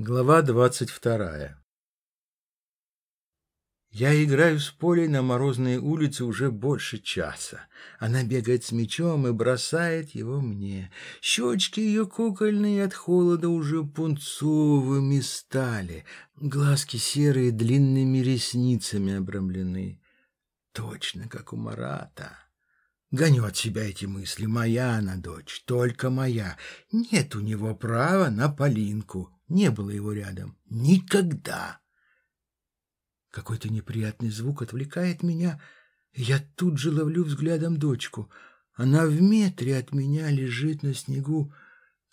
Глава двадцать вторая Я играю с Полей на морозной улице уже больше часа. Она бегает с мячом и бросает его мне. Щечки ее кукольные от холода уже пунцовыми стали. Глазки серые длинными ресницами обрамлены. Точно, как у Марата. Гоню от себя эти мысли. Моя она дочь, только моя. Нет у него права на Полинку. Не было его рядом. Никогда. Какой-то неприятный звук отвлекает меня, я тут же ловлю взглядом дочку. Она в метре от меня лежит на снегу,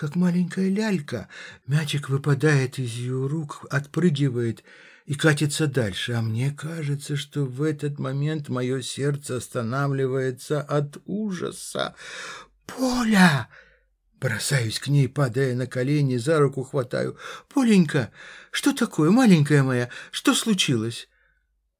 как маленькая лялька. Мячик выпадает из ее рук, отпрыгивает и катится дальше. А мне кажется, что в этот момент мое сердце останавливается от ужаса. «Поля!» Бросаюсь к ней, падая на колени, за руку хватаю. «Поленька, что такое, маленькая моя? Что случилось?»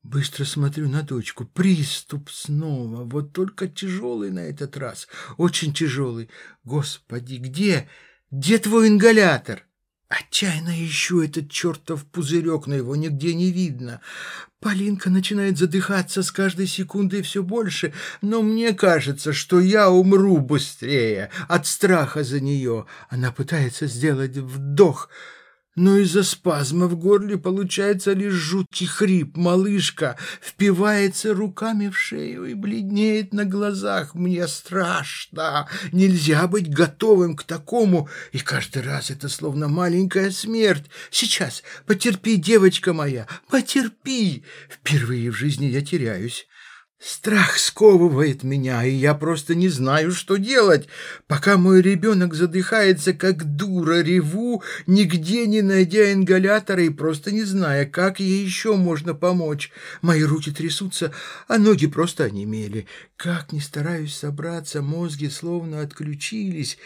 Быстро смотрю на дочку. Приступ снова. Вот только тяжелый на этот раз. Очень тяжелый. Господи, где? Где твой ингалятор? Отчаянно ищу этот чертов пузырек, но его нигде не видно. Полинка начинает задыхаться с каждой секундой все больше, но мне кажется, что я умру быстрее от страха за нее. Она пытается сделать вдох, но из-за спазма в горле получается лишь жуткий хрип. Малышка впивается руками в шею и бледнеет на глазах. Мне страшно. Нельзя быть готовым к такому. И каждый раз это словно маленькая смерть. Сейчас, потерпи, девочка моя, потерпи. Впервые в жизни я теряюсь. Страх сковывает меня, и я просто не знаю, что делать. Пока мой ребенок задыхается, как дура, реву, нигде не найдя ингалятора и просто не зная, как ей еще можно помочь. Мои руки трясутся, а ноги просто онемели. Как ни стараюсь собраться, мозги словно отключились,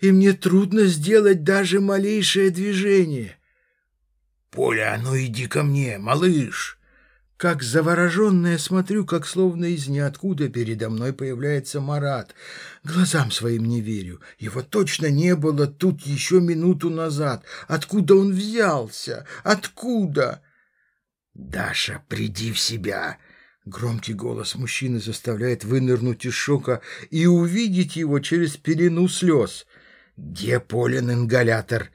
и мне трудно сделать даже малейшее движение. «Поля, ну иди ко мне, малыш!» Как завороженная смотрю, как словно из ниоткуда передо мной появляется Марат. Глазам своим не верю. Его точно не было тут еще минуту назад. Откуда он взялся? Откуда? «Даша, приди в себя!» Громкий голос мужчины заставляет вынырнуть из шока и увидеть его через пелену слез. «Где Полин ингалятор?»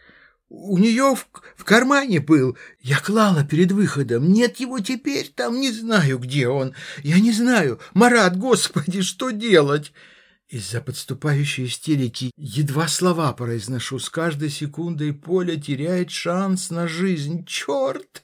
У нее в, в кармане был. Я клала перед выходом. Нет его теперь там, не знаю, где он. Я не знаю. Марат, господи, что делать?» Из-за подступающей истерики едва слова произношу. С каждой секундой Поля теряет шанс на жизнь. «Черт!»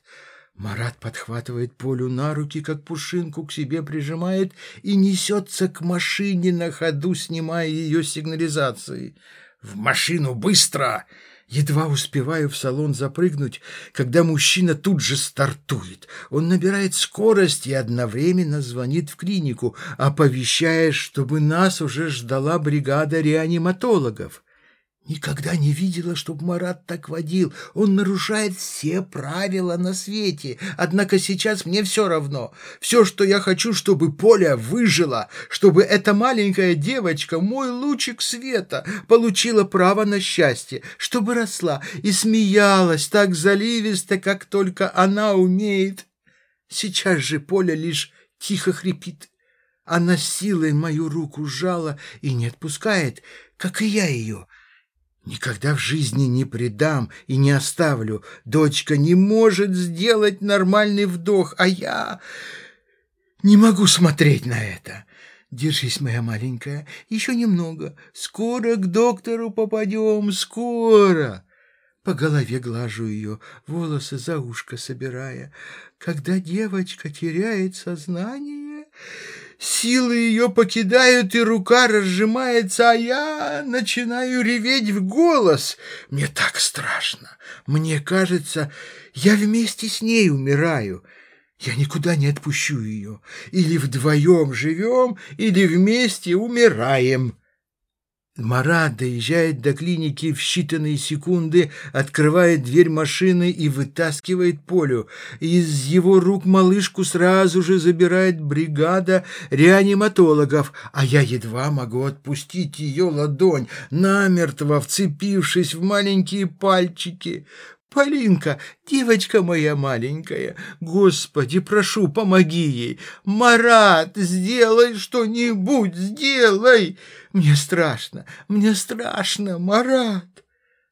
Марат подхватывает Полю на руки, как пушинку к себе прижимает и несется к машине на ходу, снимая ее сигнализации. «В машину, быстро!» Едва успеваю в салон запрыгнуть, когда мужчина тут же стартует. Он набирает скорость и одновременно звонит в клинику, оповещая, чтобы нас уже ждала бригада реаниматологов. Никогда не видела, чтобы Марат так водил. Он нарушает все правила на свете. Однако сейчас мне все равно. Все, что я хочу, чтобы Поля выжила, чтобы эта маленькая девочка, мой лучик света, получила право на счастье, чтобы росла и смеялась так заливисто, как только она умеет. Сейчас же Поля лишь тихо хрипит. Она силой мою руку сжала и не отпускает, как и я ее. Никогда в жизни не предам и не оставлю. Дочка не может сделать нормальный вдох, а я не могу смотреть на это. Держись, моя маленькая, еще немного. Скоро к доктору попадем, скоро. По голове глажу ее, волосы за ушко собирая. Когда девочка теряет сознание... Силы ее покидают, и рука разжимается, а я начинаю реветь в голос. Мне так страшно. Мне кажется, я вместе с ней умираю. Я никуда не отпущу ее. Или вдвоем живем, или вместе умираем. Марат доезжает до клиники в считанные секунды, открывает дверь машины и вытаскивает Полю. Из его рук малышку сразу же забирает бригада реаниматологов, а я едва могу отпустить ее ладонь, намертво вцепившись в маленькие пальчики. Полинка, девочка моя маленькая, Господи, прошу, помоги ей. Марат, сделай что-нибудь, сделай. Мне страшно, мне страшно, Марат.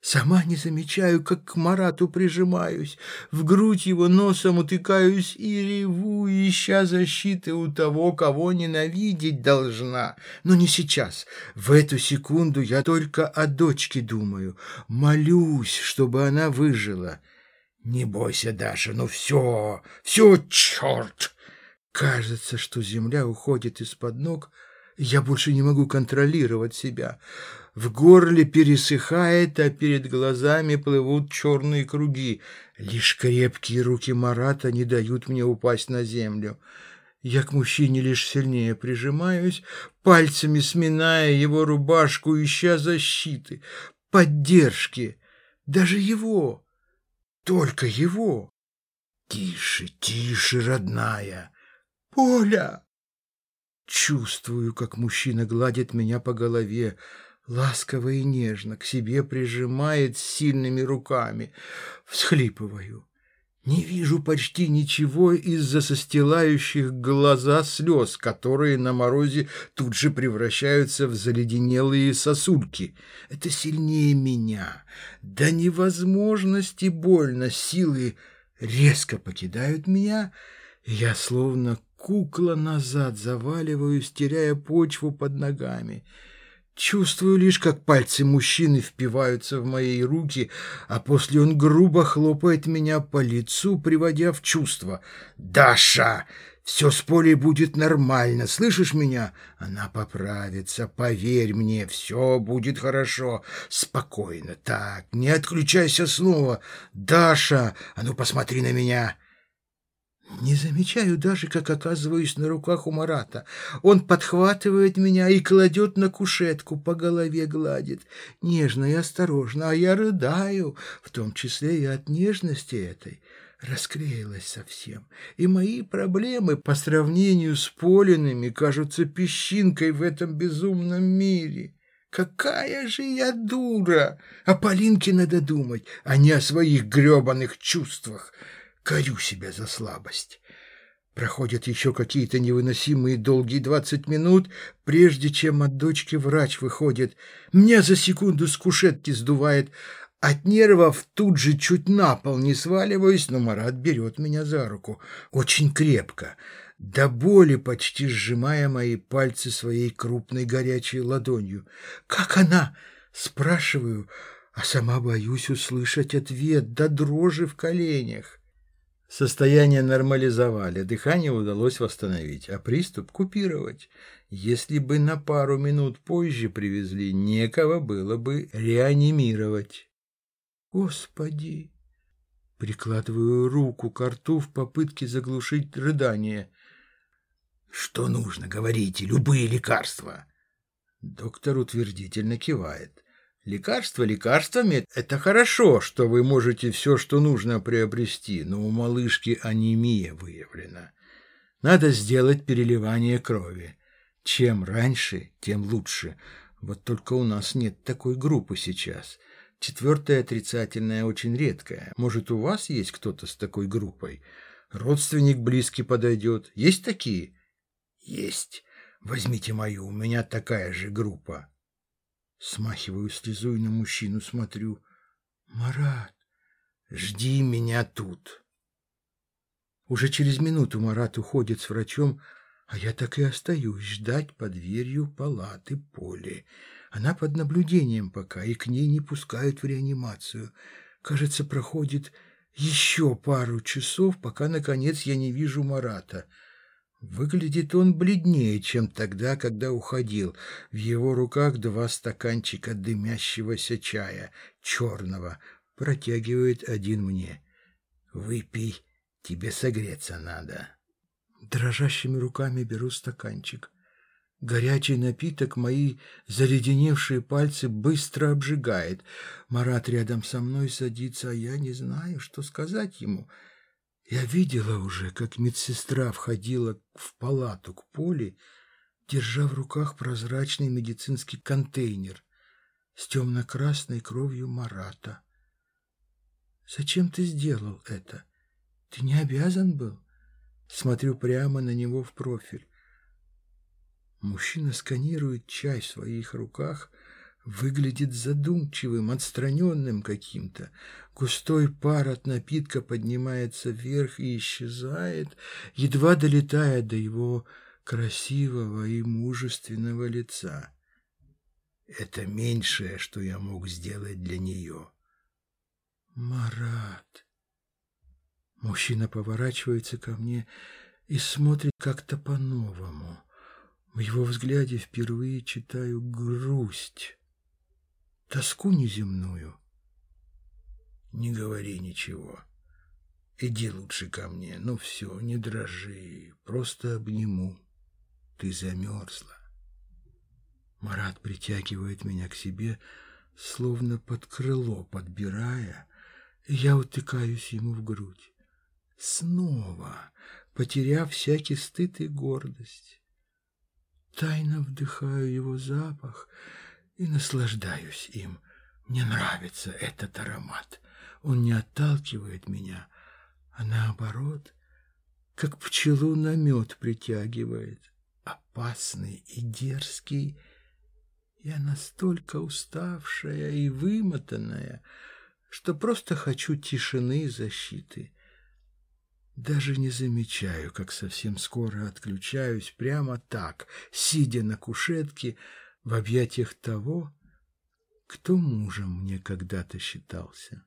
Сама не замечаю, как к Марату прижимаюсь, в грудь его носом утыкаюсь и реву, ища защиты у того, кого ненавидеть должна. Но не сейчас. В эту секунду я только о дочке думаю. Молюсь, чтобы она выжила. Не бойся, Даша, ну все, все, черт! Кажется, что земля уходит из-под ног, я больше не могу контролировать себя. В горле пересыхает, а перед глазами плывут черные круги. Лишь крепкие руки Марата не дают мне упасть на землю. Я к мужчине лишь сильнее прижимаюсь, пальцами сминая его рубашку, ища защиты, поддержки. Даже его, только его. Тише, тише, родная. Поля! Чувствую, как мужчина гладит меня по голове, ласково и нежно к себе прижимает сильными руками. Всхлипываю. Не вижу почти ничего из-за состилающих глаза слез, которые на морозе тут же превращаются в заледенелые сосульки. Это сильнее меня. До невозможности больно. Силы резко покидают меня, я словно кукла назад заваливаюсь, теряя почву под ногами. Чувствую лишь, как пальцы мужчины впиваются в мои руки, а после он грубо хлопает меня по лицу, приводя в чувство. «Даша, все с Полей будет нормально, слышишь меня? Она поправится, поверь мне, все будет хорошо. Спокойно, так, не отключайся снова. Даша, а ну посмотри на меня!» Не замечаю даже, как оказываюсь на руках у Марата. Он подхватывает меня и кладет на кушетку, по голове гладит. Нежно и осторожно, а я рыдаю, в том числе и от нежности этой. Расклеилась совсем, и мои проблемы по сравнению с Полиными кажутся песчинкой в этом безумном мире. Какая же я дура! О Полинке надо думать, а не о своих гребаных чувствах. Корю себя за слабость. Проходят еще какие-то невыносимые долгие двадцать минут, прежде чем от дочки врач выходит. Меня за секунду с кушетки сдувает. От нервов тут же чуть на пол не сваливаюсь, но Марат берет меня за руку. Очень крепко, до боли почти сжимая мои пальцы своей крупной горячей ладонью. «Как она?» — спрашиваю, а сама боюсь услышать ответ до дрожи в коленях. Состояние нормализовали, дыхание удалось восстановить, а приступ купировать. Если бы на пару минут позже привезли, некого было бы реанимировать. Господи! Прикладываю руку к рту в попытке заглушить рыдание. Что нужно, говорите, любые лекарства. Доктор утвердительно кивает. Лекарства лекарствами – это хорошо, что вы можете все, что нужно приобрести, но у малышки анемия выявлена. Надо сделать переливание крови. Чем раньше, тем лучше. Вот только у нас нет такой группы сейчас. Четвертая отрицательная очень редкая. Может, у вас есть кто-то с такой группой? Родственник близкий подойдет. Есть такие? Есть. Возьмите мою, у меня такая же группа. Смахиваю слезу на мужчину смотрю. «Марат, жди меня тут!» Уже через минуту Марат уходит с врачом, а я так и остаюсь ждать под дверью палаты Поли. Она под наблюдением пока, и к ней не пускают в реанимацию. Кажется, проходит еще пару часов, пока, наконец, я не вижу Марата — Выглядит он бледнее, чем тогда, когда уходил. В его руках два стаканчика дымящегося чая, черного. Протягивает один мне. «Выпей, тебе согреться надо». Дрожащими руками беру стаканчик. Горячий напиток мои заледеневшие пальцы быстро обжигает. Марат рядом со мной садится, а я не знаю, что сказать ему — я видела уже, как медсестра входила в палату к Поле, держа в руках прозрачный медицинский контейнер с темно-красной кровью Марата. Зачем ты сделал это? Ты не обязан был. Смотрю прямо на него в профиль. Мужчина сканирует чай в своих руках, выглядит задумчивым, отстраненным каким-то. Густой пар от напитка поднимается вверх и исчезает, едва долетая до его красивого и мужественного лица. Это меньшее, что я мог сделать для нее. Марат. Мужчина поворачивается ко мне и смотрит как-то по-новому. В его взгляде впервые читаю грусть, тоску неземную. Не говори ничего. Иди лучше ко мне. Ну все, не дрожи, просто обниму. Ты замерзла. Марат притягивает меня к себе, словно под крыло подбирая, я утыкаюсь ему в грудь. Снова, потеряв всякий стыд и гордость. Тайно вдыхаю его запах и наслаждаюсь им. Мне нравится этот аромат. Он не отталкивает меня, а наоборот, как пчелу на мед притягивает. Опасный и дерзкий. Я настолько уставшая и вымотанная, что просто хочу тишины и защиты. Даже не замечаю, как совсем скоро отключаюсь прямо так, сидя на кушетке в объятиях того, кто мужем мне когда-то считался.